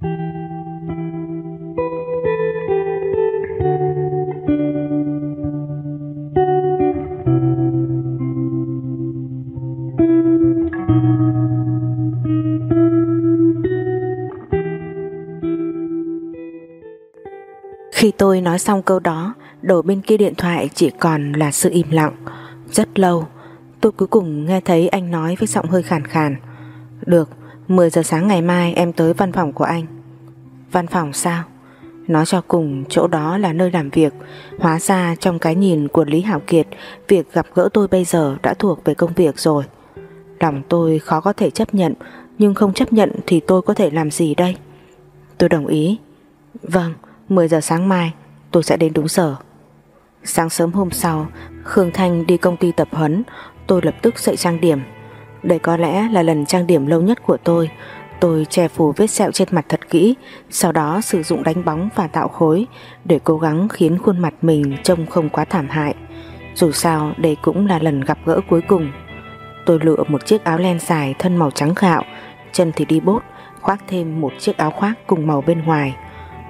Khi tôi nói xong câu đó Đầu bên kia điện thoại chỉ còn là sự im lặng. Rất lâu, Tôi cuối cùng nghe thấy anh nói với giọng hơi khàn khàn. Được 10 giờ sáng ngày mai em tới văn phòng của anh. Văn phòng sao? Nói cho cùng chỗ đó là nơi làm việc. Hóa ra trong cái nhìn của Lý Hảo Kiệt, Việc gặp gỡ tôi bây giờ đã thuộc về công việc rồi. Lòng tôi khó có thể chấp nhận, Nhưng không chấp nhận thì tôi có thể làm gì đây? Tôi đồng ý. Vâng 10 giờ sáng mai, tôi sẽ đến đúng giờ. Sáng sớm hôm sau, Khương Thanh đi công ty tập huấn. Tôi lập tức dậy trang điểm. Đây có lẽ là lần trang điểm lâu nhất của tôi. Tôi che phủ vết sẹo trên mặt thật kỹ, Sau đó sử dụng đánh bóng và tạo khối Để cố gắng khiến khuôn mặt mình trông không quá thảm hại. Dù sao, đây cũng là lần gặp gỡ cuối cùng. Tôi lựa một chiếc áo len dài thân màu trắng gạo, Chân thì đi bốt, Khoác thêm một chiếc áo khoác cùng màu bên ngoài.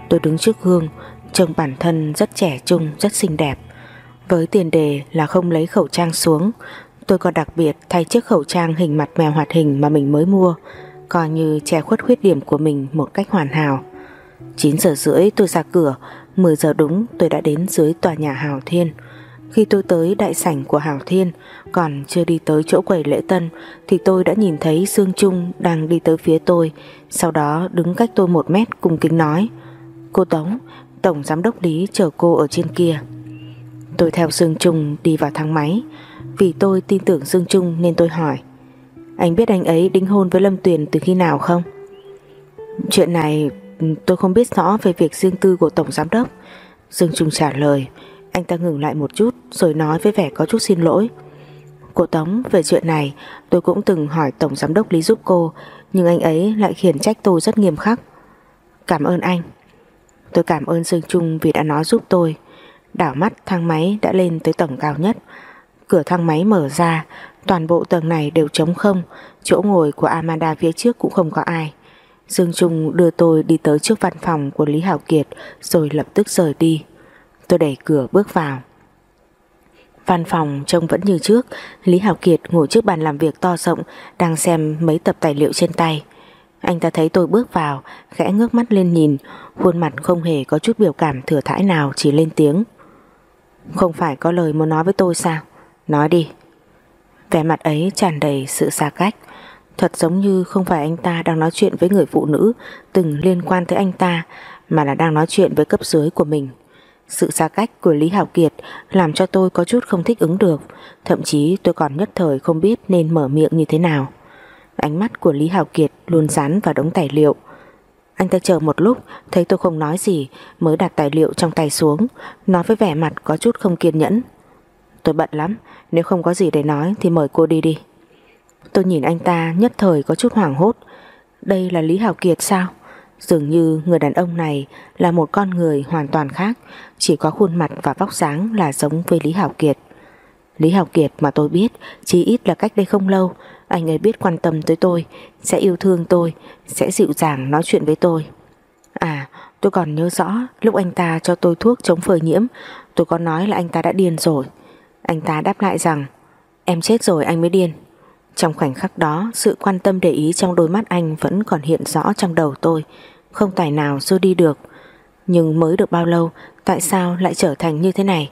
Tôi đứng trước gương, Trông bản thân rất trẻ trung, Rất xinh đẹp. Với tiền đề là không lấy khẩu trang xuống Tôi còn đặc biệt thay chiếc khẩu trang hình mặt mèo hoạt hình mà mình mới mua, Coi như che khuất khuyết điểm của mình một cách hoàn hảo. 9 giờ rưỡi tôi ra cửa 10 giờ đúng tôi đã đến dưới tòa nhà Hào Thiên. Khi tôi tới đại sảnh của Hào Thiên, Còn chưa đi tới chỗ quầy lễ tân, Thì tôi đã nhìn thấy Dương Trung đang đi tới phía tôi, Sau đó đứng cách tôi một mét cùng kính nói, Cô Tống, Tổng Giám đốc Lý chờ cô ở trên kia. Tôi theo Dương Trung đi vào thang máy. Vì tôi tin tưởng Dương Trung nên tôi hỏi, Anh biết anh ấy đính hôn với Lâm Tuyền từ khi nào không? Chuyện này tôi không biết rõ về việc riêng tư của Tổng Giám đốc. Dương Trung trả lời, Anh ta ngừng lại một chút rồi nói với vẻ có chút xin lỗi. Cô Tống, về chuyện này, tôi cũng từng hỏi Tổng Giám đốc Lý giúp cô, Nhưng anh ấy lại khiển trách tôi rất nghiêm khắc. Cảm ơn anh. Tôi cảm ơn Dương Trung vì đã nói giúp tôi. Đảo mắt, thang máy đã lên tới tầng cao nhất. Cửa thang máy mở ra. Toàn bộ tầng này đều trống không. Chỗ ngồi của Amanda phía trước cũng không có ai. Dương Trung đưa tôi đi tới trước văn phòng của Lý Hảo Kiệt, Rồi lập tức rời đi. Tôi đẩy cửa bước vào. Văn phòng trông vẫn như trước. Lý Hảo Kiệt ngồi trước bàn làm việc to rộng, Đang xem mấy tập tài liệu trên tay. Anh ta thấy tôi bước vào, Khẽ ngước mắt lên nhìn. Khuôn mặt không hề có chút biểu cảm thừa thãi nào, Chỉ lên tiếng. Không phải có lời muốn nói với tôi sao? Nói đi. Vẻ mặt ấy tràn đầy sự xa cách. Thật giống như không phải anh ta đang nói chuyện với người phụ nữ Từng liên quan tới anh ta, Mà là đang nói chuyện với cấp dưới của mình. Sự xa cách của Lý Hảo Kiệt Làm cho tôi có chút không thích ứng được, Thậm chí tôi còn nhất thời không biết Nên mở miệng như thế nào. Ánh mắt của Lý Hảo Kiệt luôn dán vào đống tài liệu. Anh ta chờ một lúc, Thấy tôi không nói gì, Mới đặt tài liệu trong tay xuống, Nói với vẻ mặt có chút không kiên nhẫn. Tôi bận lắm, Nếu không có gì để nói thì mời cô đi đi. Tôi nhìn anh ta nhất thời có chút hoảng hốt. Đây là Lý hảo Kiệt sao? Dường như người đàn ông này Là một con người hoàn toàn khác, Chỉ có khuôn mặt và vóc dáng là giống với Lý hảo Kiệt. Lý hảo Kiệt mà tôi biết Chỉ ít là cách đây không lâu, anh ấy biết quan tâm tới tôi, Sẽ yêu thương tôi, Sẽ dịu dàng nói chuyện với tôi. À tôi còn nhớ rõ, Lúc anh ta cho tôi thuốc chống phơi nhiễm, Tôi có nói là anh ta đã điên rồi. Anh ta đáp lại rằng, Em chết rồi anh mới điên. Trong khoảnh khắc đó, Sự quan tâm để ý trong đôi mắt anh Vẫn còn hiện rõ trong đầu tôi, Không tài nào xua đi được. Nhưng mới được bao lâu, Tại sao lại trở thành như thế này?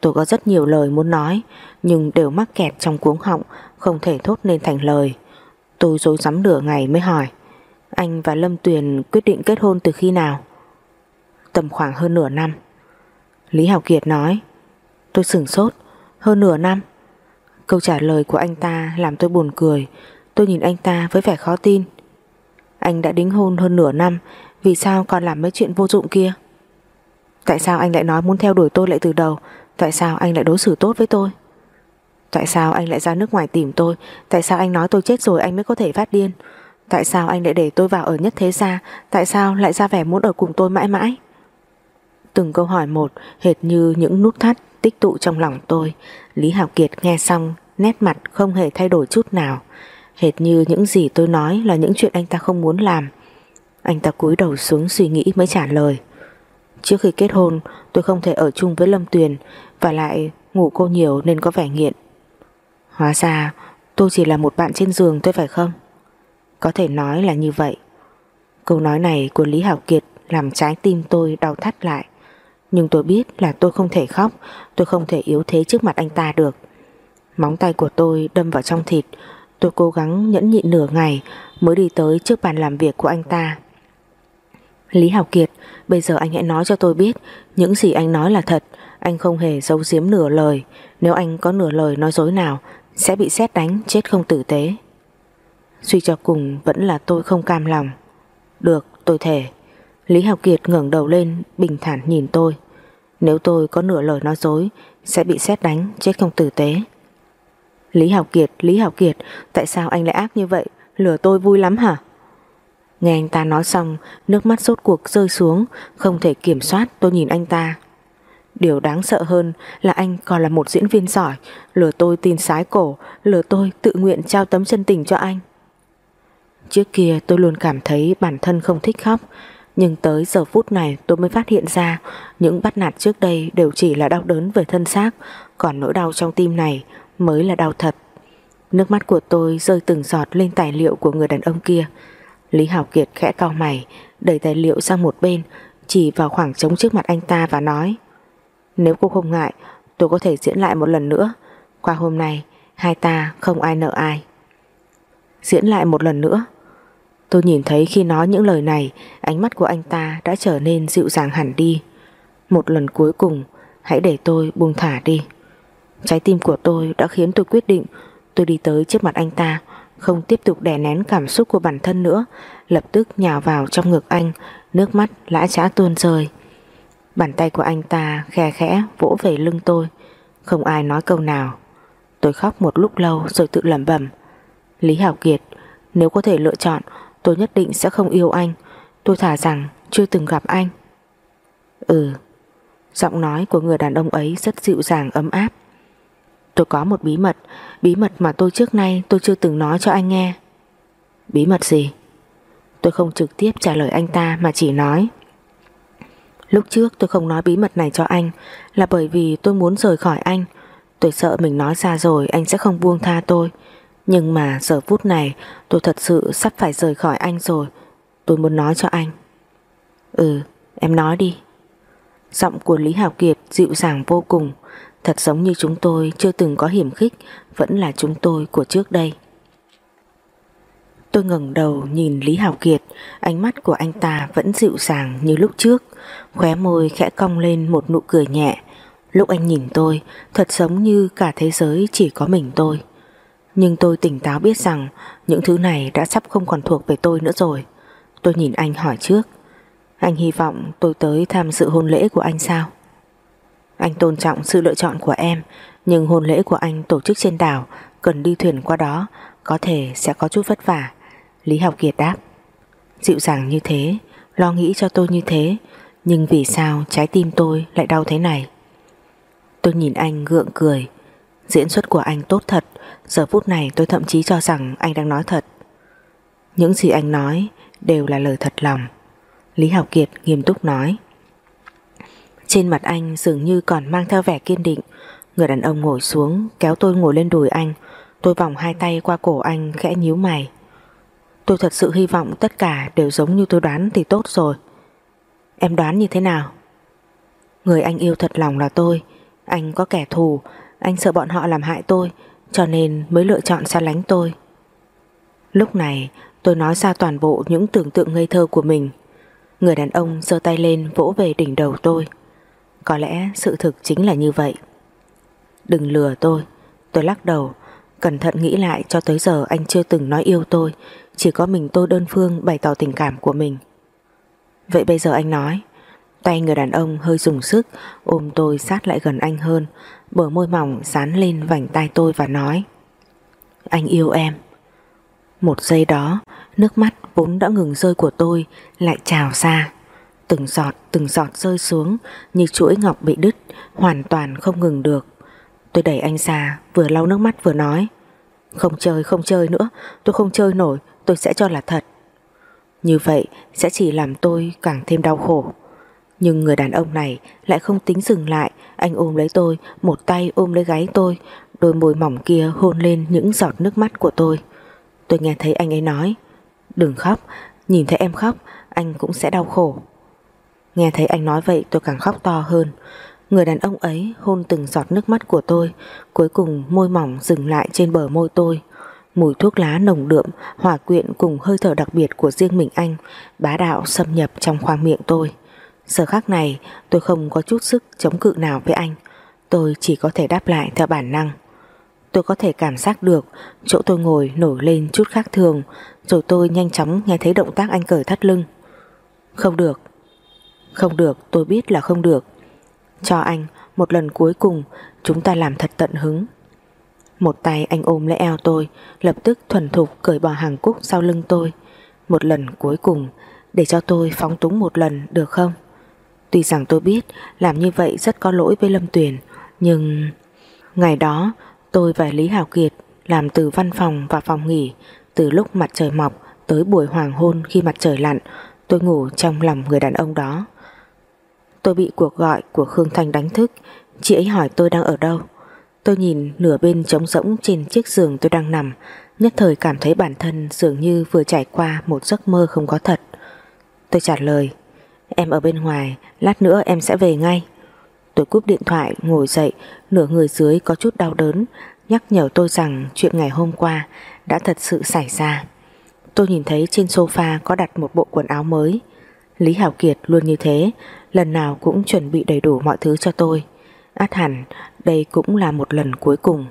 Tôi có rất nhiều lời muốn nói, Nhưng đều mắc kẹt trong cuống họng, Không thể thốt nên thành lời. Tôi dối rắm nửa ngày mới hỏi, Anh và Lâm Tuyền quyết định kết hôn từ khi nào? Tầm khoảng hơn nửa năm. Lý Hào Kiệt nói, Tôi sửng sốt hơn nửa năm. Câu trả lời của anh ta làm tôi buồn cười. Tôi nhìn anh ta với vẻ khó tin. Anh đã đính hôn hơn nửa năm, Vì sao còn làm mấy chuyện vô dụng kia? Tại sao anh lại nói muốn theo đuổi tôi lại từ đầu? Tại sao anh lại đối xử tốt với tôi? Tại sao anh lại ra nước ngoài tìm tôi? Tại sao anh nói tôi chết rồi anh mới có thể phát điên? Tại sao anh lại để tôi vào ở nhất thế gia? Tại sao lại ra vẻ muốn ở cùng tôi mãi mãi? Từng câu hỏi một, Hệt như những nút thắt tích tụ trong lòng tôi. Lý Hảo Kiệt nghe xong, Nét mặt không hề thay đổi chút nào. Hệt như những gì tôi nói là những chuyện anh ta không muốn làm. Anh ta cúi đầu xuống suy nghĩ mới trả lời. Trước khi kết hôn, tôi không thể ở chung với Lâm Tuyền, Và lại ngủ cô nhiều nên có vẻ nghiện. Hóa ra, tôi chỉ là một bạn trên giường thôi phải không? Có thể nói là như vậy. Câu nói này của Lý Hảo Kiệt làm trái tim tôi đau thắt lại. Nhưng tôi biết là tôi không thể khóc, Tôi không thể yếu thế trước mặt anh ta được. Móng tay của tôi đâm vào trong thịt, Tôi cố gắng nhẫn nhịn nửa ngày Mới đi tới trước bàn làm việc của anh ta. Lý Hảo Kiệt, Bây giờ anh hãy nói cho tôi biết, Những gì anh nói là thật, Anh không hề giấu giếm nửa lời. Nếu anh có nửa lời nói dối nào, Sẽ bị xét đánh, chết không tử tế. Suy cho cùng vẫn là tôi không cam lòng. Được, tôi thể Lý Hảo Kiệt ngẩng đầu lên, Bình thản nhìn tôi. Nếu tôi có nửa lời nói dối, Sẽ bị xét đánh, chết không tử tế. Lý Học Kiệt, Lý Học Kiệt, Tại sao anh lại ác như vậy? Lừa tôi vui lắm hả? Nghe anh ta nói xong, Nước mắt sốt cuộc rơi xuống, Không thể kiểm soát, tôi nhìn anh ta. Điều đáng sợ hơn là anh còn là một diễn viên giỏi, Lừa tôi tin sái cổ, Lừa tôi tự nguyện trao tấm chân tình cho anh. Trước kia tôi luôn cảm thấy bản thân không thích khóc nhưng tới giờ phút này tôi mới phát hiện ra, Những bắt nạt trước đây đều chỉ là đau đớn về thân xác, Còn nỗi đau trong tim này mới là đau thật. Nước mắt của tôi rơi từng giọt lên tài liệu của người đàn ông kia. Lý Hảo Kiệt khẽ cau mày, Đẩy tài liệu sang một bên, Chỉ vào khoảng trống trước mặt anh ta và nói, Nếu cô không ngại, Tôi có thể diễn lại một lần nữa. Qua hôm nay, Hai ta không ai nợ ai. Diễn lại một lần nữa? Tôi nhìn thấy khi nói những lời này, Ánh mắt của anh ta đã trở nên dịu dàng hẳn đi. Một lần cuối cùng, Hãy để tôi buông thả đi. Trái tim của tôi đã khiến tôi quyết định, Tôi đi tới trước mặt anh ta, Không tiếp tục đè nén cảm xúc của bản thân nữa, Lập tức nhào vào trong ngực anh, Nước mắt lã trã tuôn rơi. Bàn tay của anh ta khe khẽ vỗ về lưng tôi, Không ai nói câu nào. Tôi khóc một lúc lâu rồi tự lẩm bẩm. Lý Hảo Kiệt, Nếu có thể lựa chọn Tôi nhất định sẽ không yêu anh. Tôi thả rằng chưa từng gặp anh. Ừ. Giọng nói của người đàn ông ấy rất dịu dàng, ấm áp. Tôi có một bí mật. Bí mật mà tôi trước nay tôi chưa từng nói cho anh nghe. Bí mật gì? Tôi không trực tiếp trả lời anh ta Mà chỉ nói. Lúc trước tôi không nói bí mật này cho anh Là bởi vì tôi muốn rời khỏi anh. Tôi sợ mình nói ra rồi Anh sẽ không buông tha tôi. Nhưng mà giờ phút này, Tôi thật sự sắp phải rời khỏi anh rồi. Tôi muốn nói cho anh. Ừ em nói đi. Giọng của Lý Hào Kiệt dịu dàng vô cùng. Thật giống như chúng tôi chưa từng có hiểm khích, Vẫn là chúng tôi của trước đây. Tôi ngẩng đầu nhìn Lý Hào Kiệt. Ánh mắt của anh ta vẫn dịu dàng như lúc trước. Khóe môi khẽ cong lên một nụ cười nhẹ. Lúc anh nhìn tôi, Thật giống như cả thế giới chỉ có mình tôi. Nhưng tôi tỉnh táo biết rằng Những thứ này đã sắp không còn thuộc về tôi nữa rồi. Tôi nhìn anh hỏi trước. Anh hy vọng tôi tới tham dự hôn lễ của anh sao? Anh tôn trọng sự lựa chọn của em, Nhưng hôn lễ của anh tổ chức trên đảo, Cần đi thuyền qua đó, Có thể sẽ có chút vất vả. Lý Học Kiệt đáp. Dịu dàng như thế, Lo nghĩ cho tôi như thế, Nhưng vì sao trái tim tôi lại đau thế này? Tôi nhìn anh gượng cười. Diễn xuất của anh tốt thật. Giờ phút này tôi thậm chí cho rằng anh đang nói thật. Những gì anh nói Đều là lời thật lòng. Lý Học Kiệt nghiêm túc nói. Trên mặt anh dường như còn mang theo vẻ kiên định. Người đàn ông ngồi xuống, Kéo tôi ngồi lên đùi anh. Tôi vòng hai tay qua cổ anh, khẽ nhíu mày. Tôi thật sự hy vọng tất cả đều giống như tôi đoán thì tốt rồi. Em đoán như thế nào? Người anh yêu thật lòng là tôi. Anh có kẻ thù. Anh sợ bọn họ làm hại tôi. Cho nên mới lựa chọn xa lánh tôi. Lúc này, tôi nói ra toàn bộ những tưởng tượng ngây thơ của mình. Người đàn ông giơ tay lên vỗ về đỉnh đầu tôi. Có lẽ sự thực chính là như vậy. Đừng lừa tôi. Tôi lắc đầu. Cẩn thận nghĩ lại cho tới giờ anh chưa từng nói yêu tôi. Chỉ có mình tôi đơn phương bày tỏ tình cảm của mình. Vậy bây giờ anh nói. Tay người đàn ông hơi dùng sức, Ôm tôi sát lại gần anh hơn, Bờ môi mỏng dán lên vành tay tôi và nói, Anh yêu em. Một giây đó, Nước mắt vốn đã ngừng rơi của tôi Lại trào ra. Từng giọt từng giọt rơi xuống Như chuỗi ngọc bị đứt, Hoàn toàn không ngừng được. Tôi đẩy anh ra, vừa lau nước mắt vừa nói, Không chơi không chơi nữa, Tôi không chơi nổi, tôi sẽ cho là thật. Như vậy sẽ chỉ làm tôi càng thêm đau khổ. Nhưng người đàn ông này lại không tính dừng lại. Anh ôm lấy tôi, Một tay ôm lấy gáy tôi. Đôi môi mỏng kia hôn lên những giọt nước mắt của tôi. Tôi nghe thấy anh ấy nói, Đừng khóc, Nhìn thấy em khóc, Anh cũng sẽ đau khổ. Nghe thấy anh nói vậy, tôi càng khóc to hơn. Người đàn ông ấy hôn từng giọt nước mắt của tôi, Cuối cùng môi mỏng dừng lại trên bờ môi tôi. Mùi thuốc lá nồng đượm Hòa quyện cùng hơi thở đặc biệt của riêng mình anh, Bá đạo xâm nhập trong khoang miệng tôi. Giờ khắc này, tôi không có chút sức chống cự nào với anh. Tôi chỉ có thể đáp lại theo bản năng. Tôi có thể cảm giác được chỗ tôi ngồi nổi lên chút khác thường, Rồi tôi nhanh chóng nghe thấy động tác anh cởi thắt lưng. Không được. Không được, tôi biết là không được. Cho anh một lần cuối cùng, Chúng ta làm thật tận hứng. Một tay anh ôm lấy eo tôi, Lập tức thuần thục cởi bỏ hàng cúc sau lưng tôi. Một lần cuối cùng, Để cho tôi phóng túng một lần, được không? Tuy rằng tôi biết Làm như vậy rất có lỗi với Lâm Tuyền, Nhưng Ngày đó tôi và Lý Hào Kiệt Làm từ văn phòng và phòng nghỉ, Từ lúc mặt trời mọc Tới buổi hoàng hôn khi mặt trời lặn, Tôi ngủ trong lòng người đàn ông đó. Tôi bị cuộc gọi của Khương Thanh đánh thức, Chị ấy hỏi tôi đang ở đâu. Tôi nhìn nửa bên trống rỗng trên chiếc giường tôi đang nằm, Nhất thời cảm thấy bản thân dường như vừa trải qua một giấc mơ không có thật. Tôi trả lời Em ở bên ngoài, Lát nữa em sẽ về ngay. Tôi cúp điện thoại, ngồi dậy, Nửa người dưới có chút đau đớn, Nhắc nhở tôi rằng chuyện ngày hôm qua Đã thật sự xảy ra. Tôi nhìn thấy trên sofa có đặt một bộ quần áo mới. Lý Hảo Kiệt luôn như thế, Lần nào cũng chuẩn bị đầy đủ mọi thứ cho tôi. Át hẳn, đây cũng là một lần cuối cùng.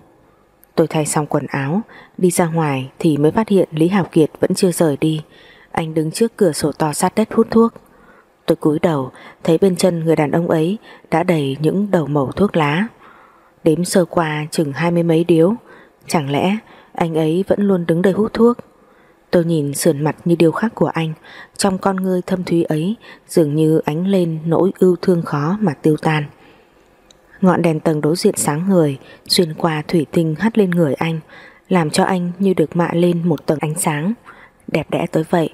Tôi thay xong quần áo, Đi ra ngoài thì mới phát hiện Lý Hảo Kiệt vẫn chưa rời đi. Anh đứng trước cửa sổ to sát đất hút thuốc. Tôi cúi đầu thấy bên chân người đàn ông ấy đã đầy những đầu mẩu thuốc lá. Đếm sơ qua chừng hai mươi mấy điếu, chẳng lẽ anh ấy vẫn luôn đứng đây hút thuốc? Tôi nhìn sườn mặt như điêu khắc của anh, trong con ngươi thâm thúy ấy dường như ánh lên nỗi ưu thương khó mà tiêu tan. Ngọn đèn tầng đối diện sáng người, xuyên qua thủy tinh hắt lên người anh, làm cho anh như được mạ lên một tầng ánh sáng. Đẹp đẽ tới vậy.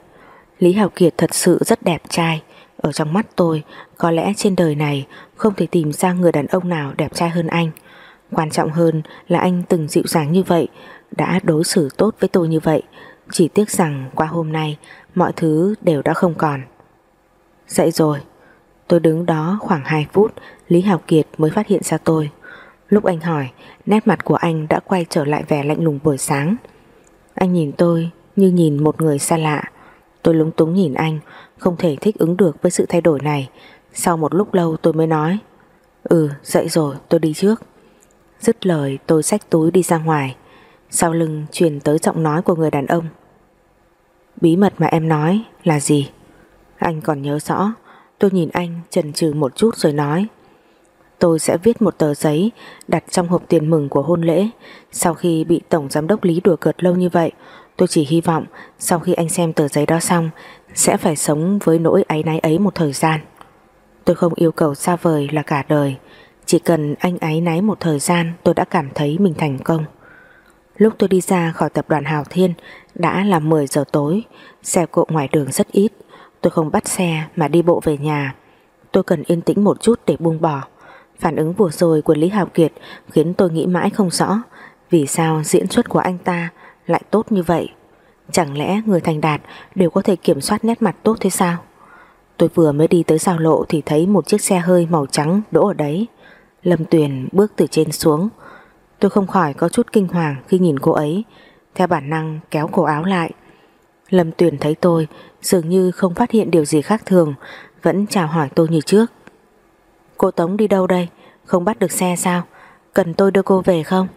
Lý Hào Kiệt thật sự rất đẹp trai, ở trong mắt tôi, có lẽ trên đời này không thể tìm ra người đàn ông nào đẹp trai hơn anh. Quan trọng hơn là anh từng dịu dàng như vậy, đã đối xử tốt với tôi như vậy. Chỉ tiếc rằng qua hôm nay, mọi thứ đều đã không còn. Dậy rồi. Tôi đứng đó khoảng 2 phút, Lý Hào Kiệt mới phát hiện ra tôi. Lúc anh hỏi, nét mặt của anh đã quay trở lại vẻ lạnh lùng buổi sáng. Anh nhìn tôi như nhìn một người xa lạ. Tôi lúng túng nhìn anh, không thể thích ứng được với sự thay đổi này. Sau một lúc lâu tôi mới nói, ừ dậy rồi tôi đi trước. Dứt lời tôi xách túi đi ra ngoài, sau lưng truyền tới giọng nói của người đàn ông. Bí mật mà em nói là gì? Anh còn nhớ rõ, tôi nhìn anh chần chừ một chút rồi nói. Tôi sẽ viết một tờ giấy đặt trong hộp tiền mừng của hôn lễ. Sau khi bị Tổng Giám đốc Lý đùa cợt lâu như vậy, tôi chỉ hy vọng sau khi anh xem tờ giấy đó xong sẽ phải sống với nỗi áy náy ấy một thời gian. Tôi không yêu cầu xa vời là cả đời, chỉ cần anh áy náy một thời gian tôi đã cảm thấy mình thành công. Lúc tôi đi ra khỏi tập đoàn Hào Thiên đã là 10 giờ tối, xe cộ ngoài đường rất ít, tôi không bắt xe mà đi bộ về nhà. Tôi cần yên tĩnh một chút để buông bỏ. Phản ứng vừa rồi của Lý Hào Kiệt khiến tôi nghĩ mãi không rõ vì sao diễn xuất của anh ta lại tốt như vậy. Chẳng lẽ người thành đạt đều có thể kiểm soát nét mặt tốt thế sao? Tôi vừa mới đi tới giao lộ thì thấy một chiếc xe hơi màu trắng đỗ ở đấy. Lâm Tuyền bước từ trên xuống. Tôi không khỏi có chút kinh hoàng khi nhìn cô ấy. Theo bản năng kéo cổ áo lại. Lâm Tuyền thấy tôi dường như không phát hiện điều gì khác thường vẫn chào hỏi tôi như trước. Cô Tống đi đâu đây? Không bắt được xe sao? Cần tôi đưa cô về không?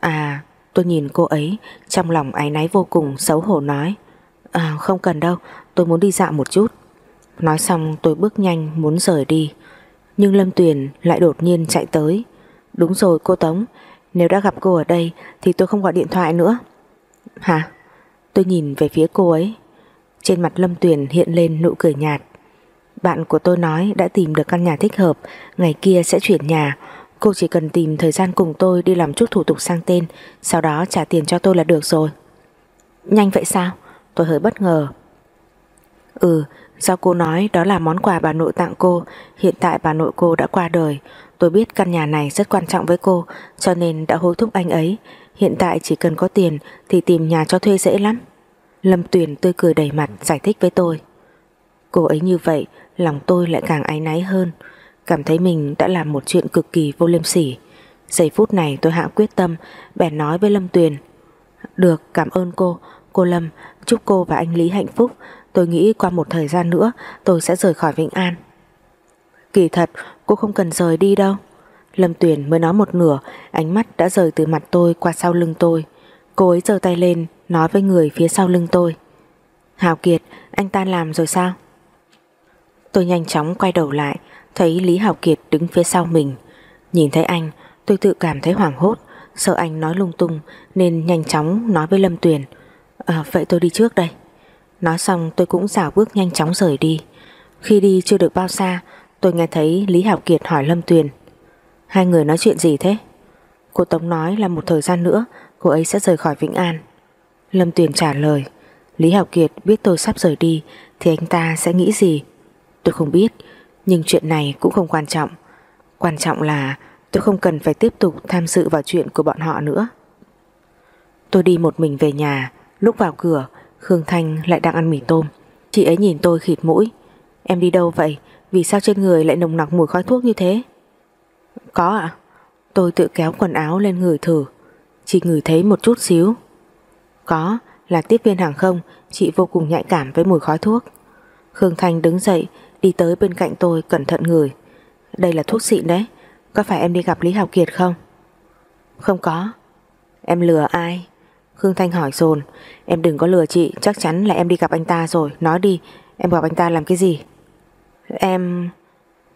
À, tôi nhìn cô ấy, trong lòng áy náy vô cùng xấu hổ nói. À, không cần đâu, tôi muốn đi dạo một chút. Nói xong tôi bước nhanh muốn rời đi. Nhưng Lâm Tuyền lại đột nhiên chạy tới. Đúng rồi cô Tống, nếu đã gặp cô ở đây thì tôi không gọi điện thoại nữa. Hả? Tôi nhìn về phía cô ấy. Trên mặt Lâm Tuyền hiện lên nụ cười nhạt. Bạn của tôi nói đã tìm được căn nhà thích hợp, ngày kia sẽ chuyển nhà. Cô chỉ cần tìm thời gian cùng tôi đi làm chút thủ tục sang tên, sau đó trả tiền cho tôi là được rồi. Nhanh vậy sao? Tôi hơi bất ngờ. Ừ Do cô nói đó là món quà bà nội tặng cô Hiện tại bà nội cô đã qua đời Tôi biết căn nhà này rất quan trọng với cô Cho nên đã hối thúc anh ấy Hiện tại chỉ cần có tiền Thì tìm nhà cho thuê dễ lắm Lâm Tuyền tươi cười đầy mặt giải thích với tôi Cô ấy như vậy Lòng tôi lại càng áy náy hơn Cảm thấy mình đã làm một chuyện cực kỳ vô liêm sỉ. Giây phút này tôi hạ quyết tâm, Bèn nói với Lâm Tuyền. Được, cảm ơn cô. Cô Lâm, chúc cô và anh Lý hạnh phúc. Tôi nghĩ qua một thời gian nữa, Tôi sẽ rời khỏi Vĩnh An. Kỳ thật, cô không cần rời đi đâu. Lâm Tuyền mới nói một nửa, Ánh mắt đã rời từ mặt tôi qua sau lưng tôi. Cô ấy giơ tay lên, Nói với người phía sau lưng tôi. Hào Kiệt, anh ta làm rồi sao? Tôi nhanh chóng quay đầu lại Thấy Lý Hạo Kiệt đứng phía sau mình Nhìn thấy anh tôi tự cảm thấy hoảng hốt Sợ anh nói lung tung Nên nhanh chóng nói với Lâm Tuyền à, Vậy tôi đi trước đây. Nói xong tôi cũng dảo bước nhanh chóng rời đi. Khi đi chưa được bao xa Tôi nghe thấy Lý Hảo Kiệt hỏi Lâm Tuyền Hai người nói chuyện gì thế? Cô Tống nói là một thời gian nữa Cô ấy sẽ rời khỏi Vĩnh An. Lâm Tuyền trả lời Lý Hảo Kiệt biết tôi sắp rời đi Thì anh ta sẽ nghĩ gì? Tôi không biết nhưng chuyện này cũng không quan trọng. Quan trọng là tôi không cần phải tiếp tục tham dự vào chuyện của bọn họ nữa. Tôi đi một mình về nhà, Lúc vào cửa, Khương Thanh lại đang ăn mì tôm. Chị ấy nhìn tôi khịt mũi. Em đi đâu vậy? Vì sao trên người lại nồng nặc mùi khói thuốc như thế? Có ạ. Tôi tự kéo quần áo lên người thử. Chị ngửi thấy một chút xíu. Có, là tiếp viên hàng không, Chị vô cùng nhạy cảm với mùi khói thuốc. Khương Thanh đứng dậy Đi tới bên cạnh tôi, cẩn thận ngửi. Đây là thuốc xịn đấy. Có phải em đi gặp Lý Hào Kiệt không? Không có. Em lừa ai? Khương Thanh hỏi dồn. Em đừng có lừa chị, Chắc chắn là em đi gặp anh ta rồi. Nói đi, Em gặp anh ta làm cái gì? Em...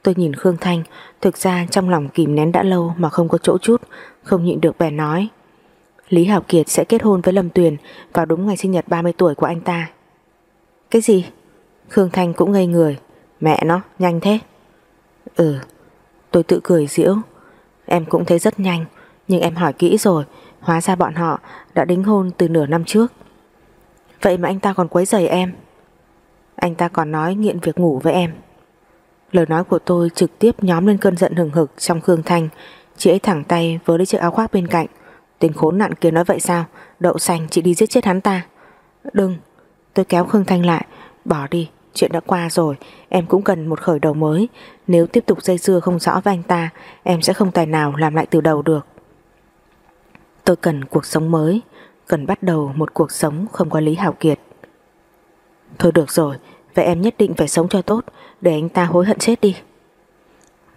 Tôi nhìn Khương Thanh. Thực ra trong lòng kìm nén đã lâu Mà không có chỗ chút, Không nhịn được bèn nói. Lý Hảo Kiệt sẽ kết hôn với Lâm Tuyền Vào đúng ngày sinh nhật 30 tuổi của anh ta. Cái gì? Khương Thanh cũng ngây người. Mẹ nó, nhanh thế. Ừ Tôi tự cười giễu Em cũng thấy rất nhanh, Nhưng em hỏi kỹ rồi. Hóa ra bọn họ đã đính hôn từ nửa năm trước. Vậy mà anh ta còn quấy rầy em. Anh ta còn nói nghiện việc ngủ với em. Lời nói của tôi trực tiếp nhóm lên cơn giận hừng hực trong Khương Thanh. Chị ấy thẳng tay với lấy chiếc áo khoác bên cạnh. Tên khốn nạn kia nói vậy sao? Đậu xanh, chị đi giết chết hắn ta. Đừng, Tôi kéo Khương Thanh lại. Bỏ đi. Chuyện đã qua rồi, Em cũng cần một khởi đầu mới. Nếu tiếp tục dây dưa không rõ với anh ta, Em sẽ không tài nào làm lại từ đầu được. Tôi cần cuộc sống mới, Cần bắt đầu một cuộc sống không có Lý Hảo Kiệt. Thôi được rồi, Vậy em nhất định phải sống cho tốt, Để anh ta hối hận chết đi.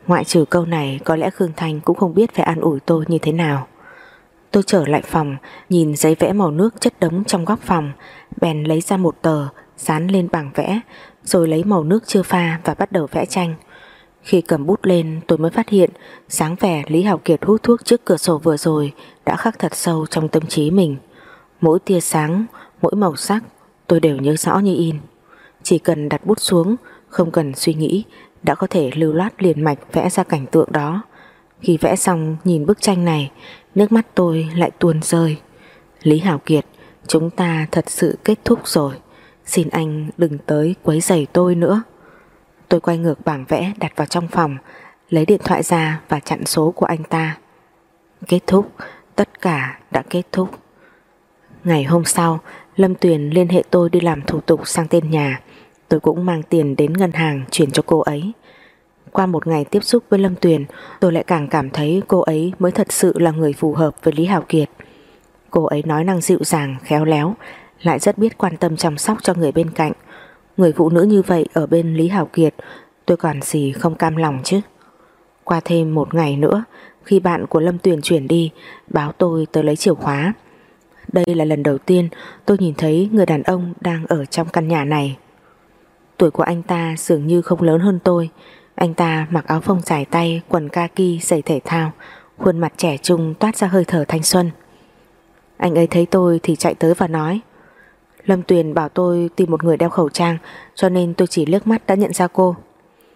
Ngoại trừ câu này, Có lẽ Khương Thanh cũng không biết phải an ủi tôi như thế nào. Tôi trở lại phòng, Nhìn giấy vẽ màu nước chất đống trong góc phòng, Bèn lấy ra một tờ, Dán lên bảng vẽ rồi lấy màu nước chưa pha và bắt đầu vẽ tranh khi cầm bút lên tôi mới phát hiện sáng vẻ Lý Hảo Kiệt hút thuốc trước cửa sổ vừa rồi đã khắc thật sâu trong tâm trí mình. Mỗi tia sáng, mỗi màu sắc tôi đều nhớ rõ như in. Chỉ cần đặt bút xuống, không cần suy nghĩ, đã có thể lưu loát liền mạch vẽ ra cảnh tượng đó. Khi vẽ xong nhìn bức tranh này, nước mắt tôi lại tuôn rơi. Lý Hảo Kiệt, chúng ta thật sự kết thúc rồi. Xin anh đừng tới quấy rầy tôi nữa. Tôi quay ngược bảng vẽ đặt vào trong phòng, lấy điện thoại ra và chặn số của anh ta. Kết thúc, tất cả đã kết thúc. Ngày hôm sau, Lâm Tuyền liên hệ tôi đi làm thủ tục sang tên nhà. Tôi cũng mang tiền đến ngân hàng chuyển cho cô ấy. Qua một ngày tiếp xúc với Lâm Tuyền, tôi lại càng cảm thấy cô ấy mới thật sự là người phù hợp với Lý Hào Kiệt. Cô ấy nói năng dịu dàng, khéo léo, lại rất biết quan tâm chăm sóc cho người bên cạnh. Người phụ nữ như vậy ở bên Lý Hảo Kiệt Tôi còn gì không cam lòng chứ. Qua thêm một ngày nữa Khi bạn của Lâm Tuyền chuyển đi Báo tôi tới lấy chìa khóa. Đây là lần đầu tiên tôi nhìn thấy Người đàn ông đang ở trong căn nhà này. Tuổi của anh ta dường như không lớn hơn tôi. Anh ta mặc áo phông dài tay Quần kaki, giày thể thao Khuôn mặt trẻ trung toát ra hơi thở thanh xuân. Anh ấy thấy tôi thì chạy tới và nói Lâm Tuyền bảo tôi tìm một người đeo khẩu trang, cho nên tôi chỉ liếc mắt đã nhận ra cô.